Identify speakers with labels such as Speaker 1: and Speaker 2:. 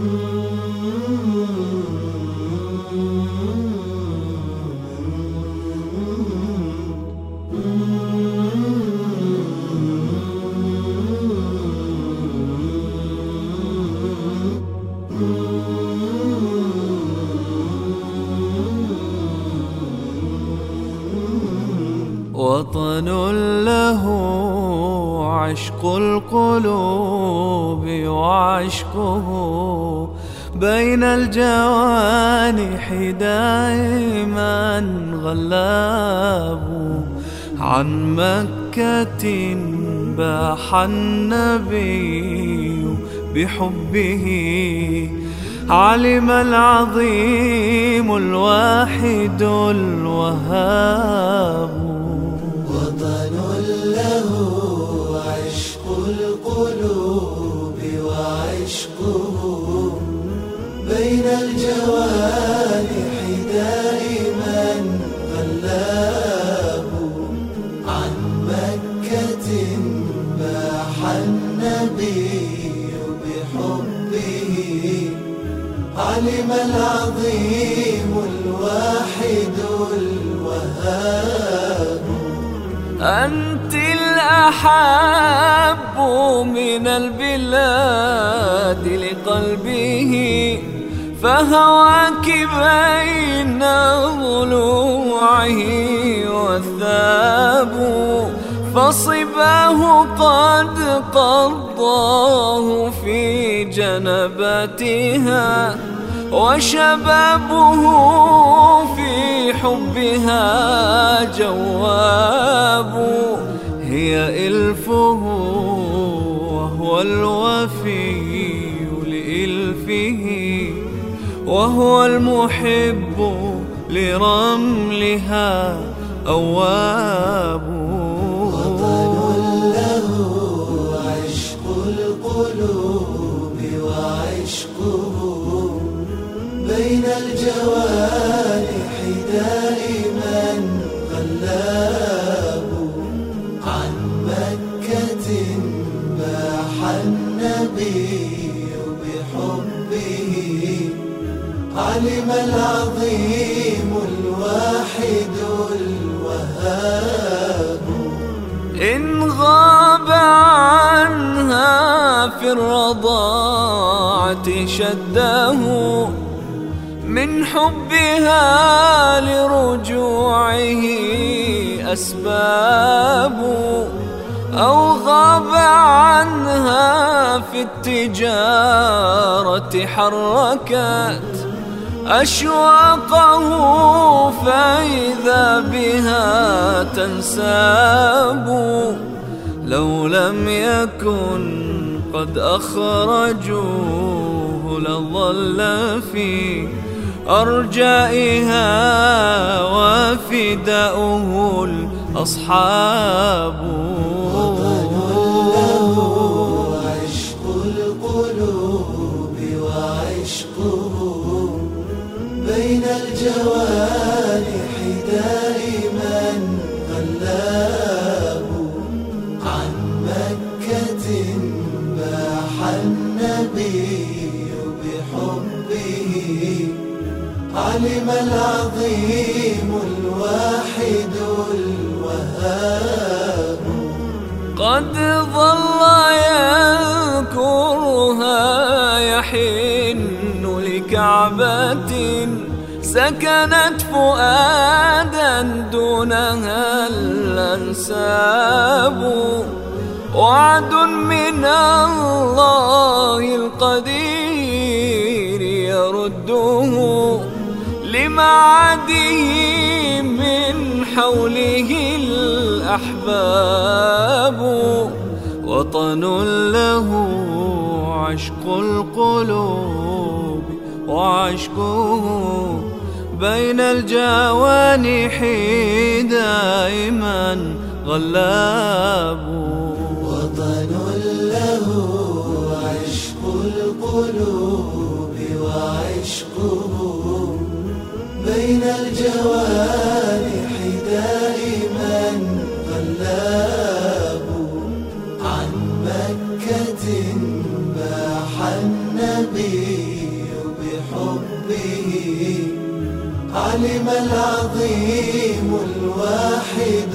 Speaker 1: Mm-hmm. وطن له عشق القلوب وعشقه بين الجوانح دائما غلاب. عن مكة باح النبي بحبه علم العظيم الواحد الوهاب.
Speaker 2: بين الجوانح دائما غلاب. عن مكة باح النبي بحبه. علم العظيم الواحد الوهاب.
Speaker 1: أنت الأحب من البلاد لقلبه. فهواك بين ضلوعه والثاب فصباه قد قضاه في جنباتها وشبابه في حبها جواب هي إلفه وهو المحب لرملها أواب.
Speaker 2: وطن له عشق القلوب بين الجوانح علم العظيم الواحد الوهاب.
Speaker 1: إن غاب عنها في الرضاعة شده من حبها لرجوعه أسباب. أو غاب عنها في التجارة حركت أشواقه فإذا بها تنساب. لو لم يكن قد أخرجوه لظل في أرجائها وفداؤه الأصحاب.
Speaker 2: علم العظيم الواحد الوهاب.
Speaker 1: قد ظل يذكرها يحن لكعبة سكنت فؤادا دونها الأنساب. وعد من الله القدير يرده لمعاده من حوله الأحباب. وطن له عشق القلوب وعشقه بين الجوانح دائما غلاب.
Speaker 2: وطن له عشق القلوب وعشقه بين الجوانح دائما غلاب عن مكة باح النبي بحبه. علم العظيم الواحد